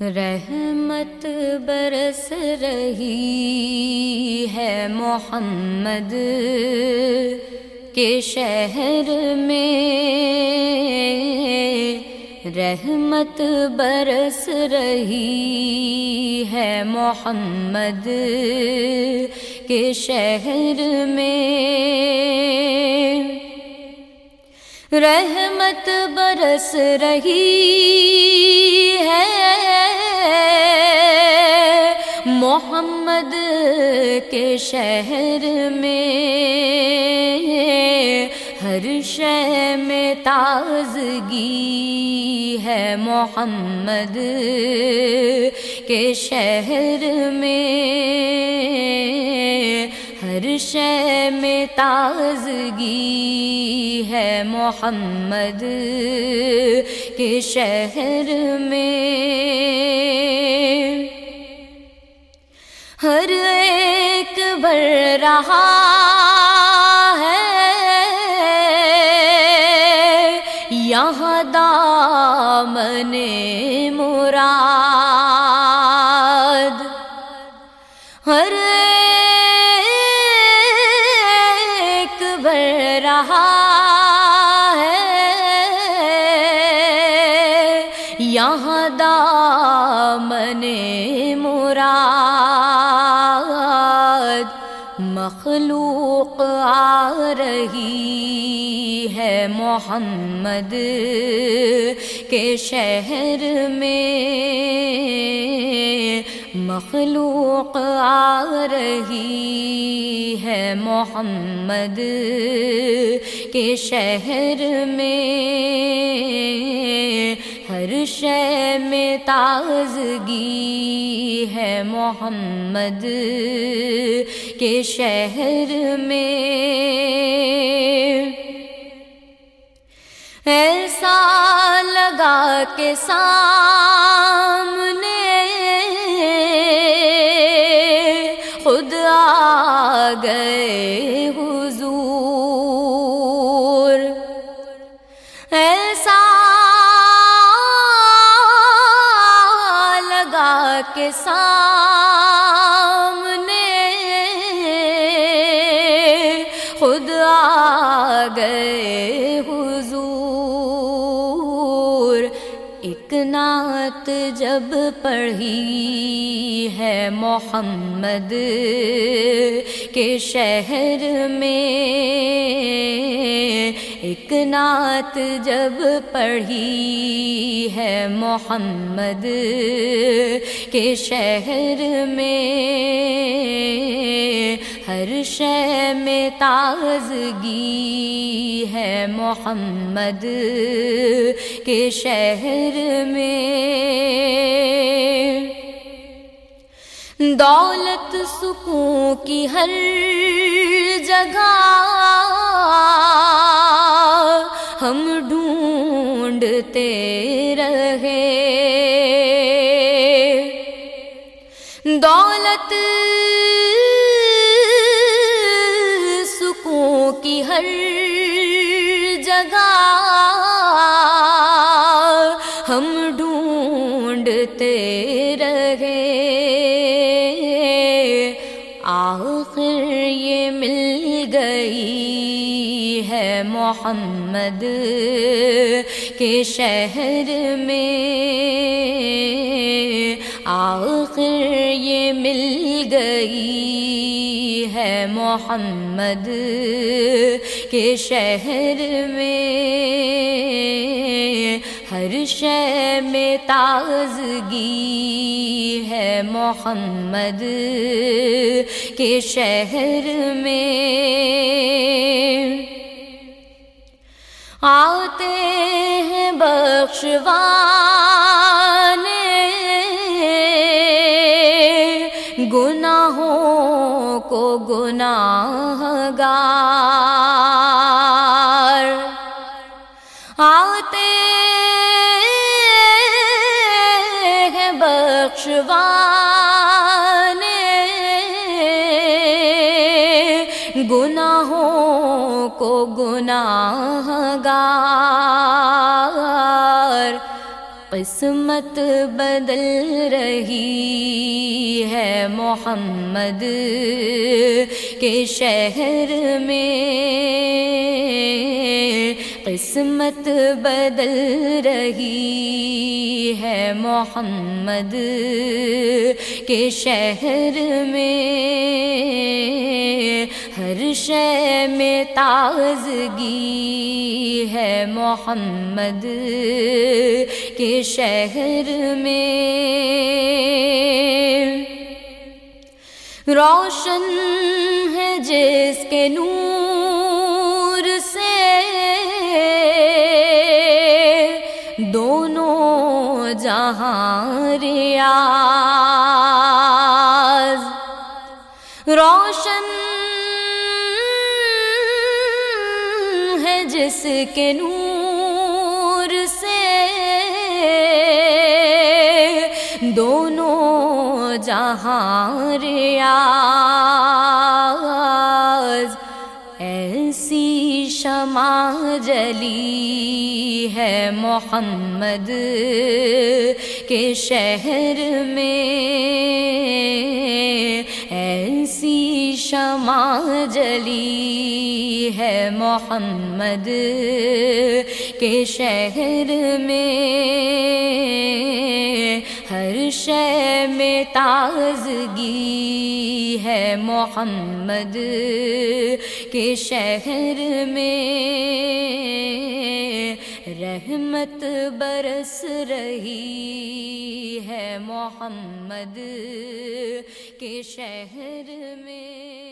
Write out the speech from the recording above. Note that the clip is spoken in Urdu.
رحمت برس رہی ہے محمد کے شہر میں۔ رحمت برس رہی ہے محمد کے شہر میں۔ رحمت برس رہی ہے کے شہر میں ہر شہ میں تازگی ہے محمد کے شہر میں ہر شہ میں تازگی ہے محمد کے شہر میں ہر ایک بڑھ رہا ہے۔ یہاں دامن مراد ہر ایک بڑھ رہا ہے۔ یہاں دامن مخلوق آ رہی ہے محمد کے شہر میں۔ مخلوق آ رہی ہے محمد کے شہر میں۔ شے میں تازگی ہے محمد کے شہر میں۔ ایسا لگا کے سامنے خود آ گئے حضور۔ کے سامنے خود آ گئے۔ نعت جب پڑھی ہے محمد کے شہر میں، ایک نعت جب پڑھی ہے محمد کے شہر میں۔ ہر شے میں تازگی ہے محمد کے شہر میں۔ دولت سکون کی ہر جگہ ہم ڈھونڈتے رہے۔ جگہ ہم ڈھونڈتے رہے آخر یہ مل گئی ہے محمد کے شہر میں آخر یہ مل گئی ہے محمد کے شہر میں ہر شے میں تازگی ہے محمد کے شہر میں آتے ہیں بخشوانے گناہوں کو گناہ گار آتے ہیں بخشوانے۔ گناہوں کو گناہ گار قسمت بدل رہی ہے محمد کے شہر میں۔ قسمت بدل رہی ہے محمد کے شہر میں۔ ہر شے میں تازگی ہے محمد کے شہر میں۔ روشن ہے جس کے نور جہاں ریاض۔ روشن ہے جس کے نور سے دونوں جہاں ریاض۔ شمع جلی ہے محمد کے شہر میں۔ ایسی شمع جلی ہے محمد کے شہر میں۔ ہر شے میں تازگی محمد کے شہر میں رحمت برس رہی ہے محمد کے شہر میں